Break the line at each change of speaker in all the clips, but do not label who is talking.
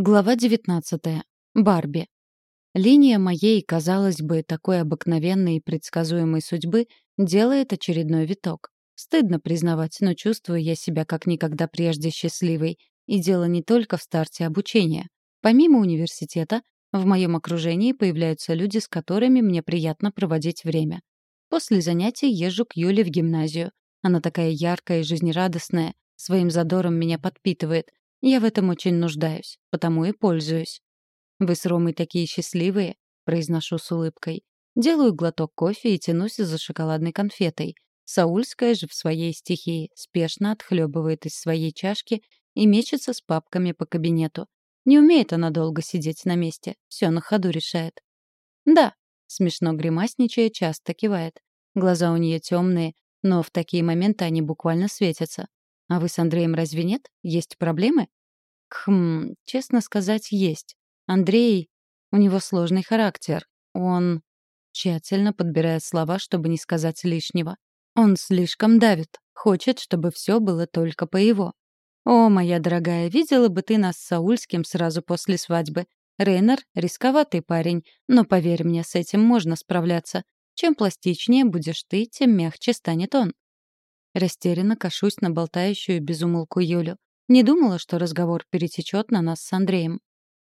Глава 19. Барби. Линия моей, казалось бы, такой обыкновенной и предсказуемой судьбы делает очередной виток. Стыдно признавать, но чувствую я себя как никогда прежде счастливой. И дело не только в старте обучения. Помимо университета, в моем окружении появляются люди, с которыми мне приятно проводить время. После занятий езжу к Юле в гимназию. Она такая яркая и жизнерадостная, своим задором меня подпитывает — я в этом очень нуждаюсь, потому и пользуюсь. «Вы с Ромой такие счастливые», — произношу с улыбкой. Делаю глоток кофе и тянусь за шоколадной конфетой. Саульская же в своей стихии спешно отхлебывает из своей чашки и мечется с папками по кабинету. Не умеет она долго сидеть на месте, все на ходу решает. «Да», — смешно гримасничая, часто кивает. Глаза у нее темные, но в такие моменты они буквально светятся. А вы с Андреем разве нет? Есть проблемы? Хм, честно сказать, есть. Андрей, у него сложный характер. Он тщательно подбирает слова, чтобы не сказать лишнего. Он слишком давит, хочет, чтобы все было только по его. О, моя дорогая, видела бы ты нас с Саульским сразу после свадьбы. Рейнер — рисковатый парень, но поверь мне, с этим можно справляться. Чем пластичнее будешь ты, тем мягче станет он. Растерянно кашусь на болтающую безумолку Юлю. Не думала, что разговор перетечет на нас с Андреем.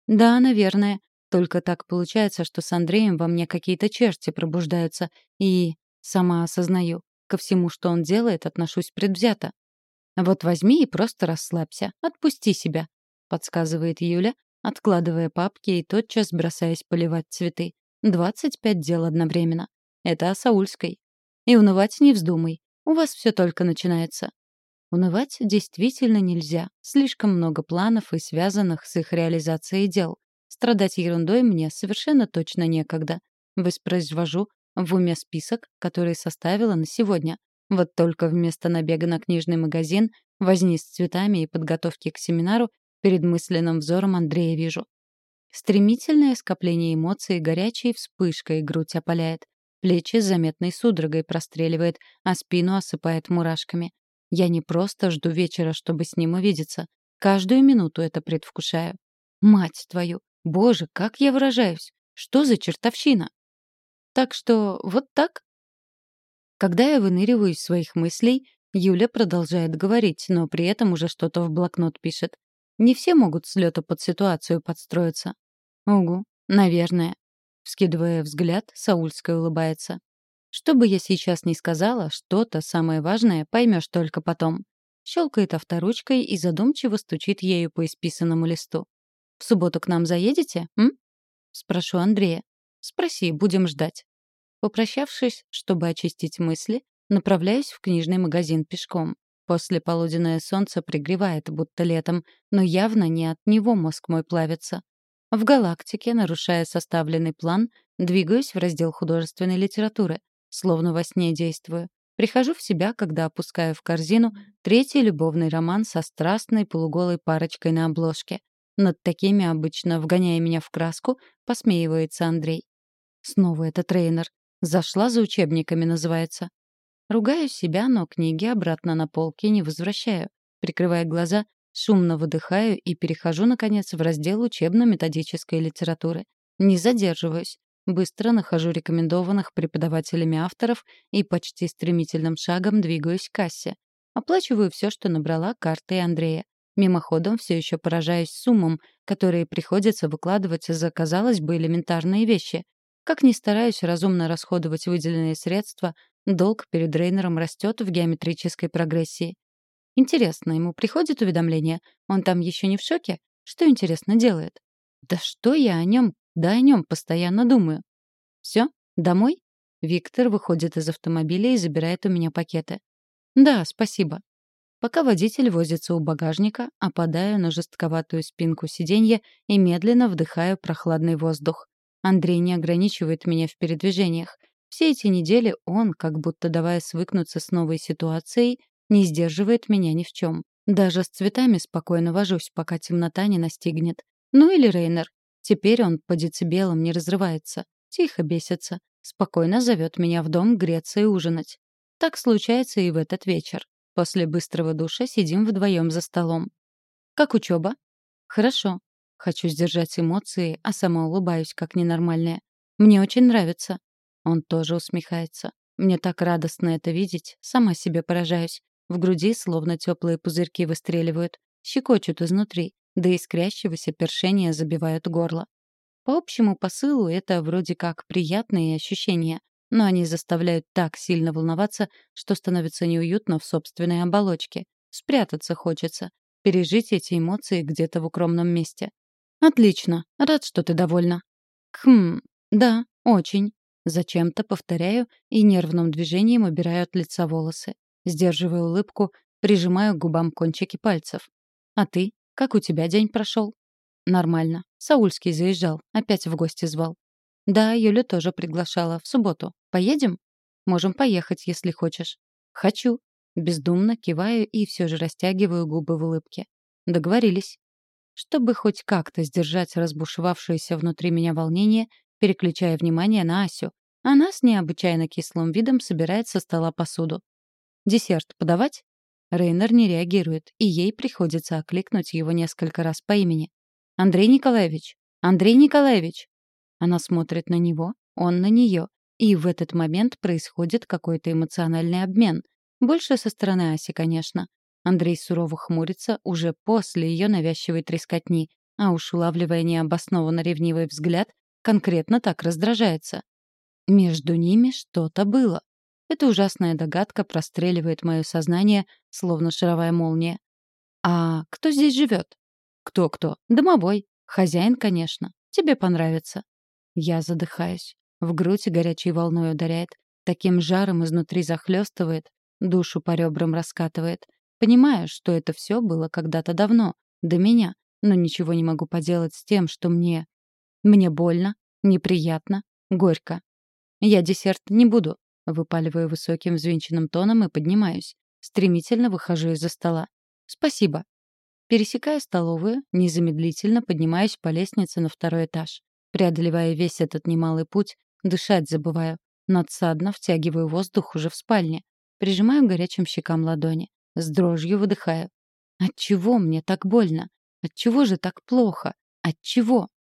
Да, наверное. Только так получается, что с Андреем во мне какие-то черти пробуждаются. И, сама осознаю, ко всему, что он делает, отношусь предвзято. «Вот возьми и просто расслабься. Отпусти себя», — подсказывает Юля, откладывая папки и тотчас бросаясь поливать цветы. «Двадцать пять дел одновременно. Это о Саульской. И унывать не вздумай. У вас все только начинается. Унывать действительно нельзя. Слишком много планов и связанных с их реализацией дел. Страдать ерундой мне совершенно точно некогда. Воспроизвожу в уме список, который составила на сегодня. Вот только вместо набега на книжный магазин, возни с цветами и подготовки к семинару перед мысленным взором Андрея вижу. Стремительное скопление эмоций горячей вспышкой грудь опаляет. Плечи с заметной судорогой простреливает, а спину осыпает мурашками. Я не просто жду вечера, чтобы с ним увидеться. Каждую минуту это предвкушаю. Мать твою! Боже, как я выражаюсь! Что за чертовщина? Так что вот так? Когда я выныриваю из своих мыслей, Юля продолжает говорить, но при этом уже что-то в блокнот пишет. Не все могут с лёта под ситуацию подстроиться. Угу, наверное. Вскидывая взгляд, Саульская улыбается. «Что бы я сейчас ни сказала, что-то самое важное поймешь только потом». Щелкает авторучкой и задумчиво стучит ею по исписанному листу. «В субботу к нам заедете, м?» Спрошу Андрея. «Спроси, будем ждать». Попрощавшись, чтобы очистить мысли, направляюсь в книжный магазин пешком. После полуденное солнце пригревает, будто летом, но явно не от него мозг мой плавится. В галактике, нарушая составленный план, двигаюсь в раздел художественной литературы. Словно во сне действую. Прихожу в себя, когда опускаю в корзину третий любовный роман со страстной полуголой парочкой на обложке. Над такими обычно, вгоняя меня в краску, посмеивается Андрей. Снова этот тренер. «Зашла за учебниками» называется. Ругаю себя, но книги обратно на полки не возвращаю. Прикрывая глаза, Шумно выдыхаю и перехожу, наконец, в раздел учебно-методической литературы. Не задерживаюсь. Быстро нахожу рекомендованных преподавателями авторов и почти стремительным шагом двигаюсь к кассе. Оплачиваю все, что набрала картой Андрея. Мимоходом все еще поражаюсь суммам, которые приходится выкладывать за, казалось бы, элементарные вещи. Как ни стараюсь разумно расходовать выделенные средства, долг перед Рейнером растет в геометрической прогрессии. Интересно, ему приходит уведомление? Он там еще не в шоке? Что, интересно, делает? Да что я о нем, да о нем постоянно думаю. Все, домой? Виктор выходит из автомобиля и забирает у меня пакеты. Да, спасибо. Пока водитель возится у багажника, опадаю на жестковатую спинку сиденья и медленно вдыхаю прохладный воздух. Андрей не ограничивает меня в передвижениях. Все эти недели он, как будто давая свыкнуться с новой ситуацией, не сдерживает меня ни в чем. Даже с цветами спокойно вожусь, пока темнота не настигнет. Ну или Рейнер. Теперь он по децибелам не разрывается. Тихо бесится. Спокойно зовет меня в дом греться и ужинать. Так случается и в этот вечер. После быстрого душа сидим вдвоем за столом. «Как учеба?» «Хорошо». Хочу сдержать эмоции, а сама улыбаюсь, как ненормальная. Мне очень нравится. Он тоже усмехается. Мне так радостно это видеть, сама себе поражаюсь. В груди словно теплые пузырьки выстреливают, щекочут изнутри, да искрящегося першения забивают горло. По общему посылу это вроде как приятные ощущения, но они заставляют так сильно волноваться, что становится неуютно в собственной оболочке. Спрятаться хочется, пережить эти эмоции где-то в укромном месте. «Отлично. Рад, что ты довольна». «Хм, да, очень». Зачем-то повторяю и нервным движением убираю от лица волосы. Сдерживаю улыбку, прижимаю к губам кончики пальцев. «А ты? Как у тебя день прошел?» «Нормально. Саульский заезжал. Опять в гости звал». «Да, Юля тоже приглашала. В субботу. Поедем?» «Можем поехать, если хочешь». «Хочу». Бездумно киваю и все же растягиваю губы в улыбке. «Договорились». Чтобы хоть как-то сдержать разбушевавшееся внутри меня волнение, переключая внимание на Асю. Она с необычайно кислым видом собирает со стола посуду. «Десерт подавать?» Рейнер не реагирует, и ей приходится окликнуть его несколько раз по имени. «Андрей Николаевич! Андрей Николаевич!» Она смотрит на него, он на нее, и в этот момент происходит какой-то эмоциональный обмен. Больше со стороны Аси, конечно. Андрей сурово хмурится уже после ее навязчивой трескотни, а уж улавливая необоснованно ревнивый взгляд, конкретно так раздражается. Между ними что-то было. Эта ужасная догадка простреливает мое сознание, словно шаровая молния. «А кто здесь живет?» «Кто-кто? Домовой. Хозяин, конечно. Тебе понравится». Я задыхаюсь. В грудь горячей волной ударяет. Таким жаром изнутри захлестывает, душу по ребрам раскатывает — Понимаю, что это все было когда-то давно, до меня, но ничего не могу поделать с тем, что мне... Мне больно, неприятно, горько. Я десерт не буду, выпаливаю высоким взвинченным тоном и поднимаюсь. Стремительно выхожу из-за стола. Спасибо. Пересекая столовую, незамедлительно поднимаюсь по лестнице на второй этаж. Преодолевая весь этот немалый путь, дышать забываю. Надсадно втягиваю воздух уже в спальне. Прижимаю горячим щекам ладони. С дрожью выдыхаю. Отчего мне так больно? Отчего же так плохо? Отчего?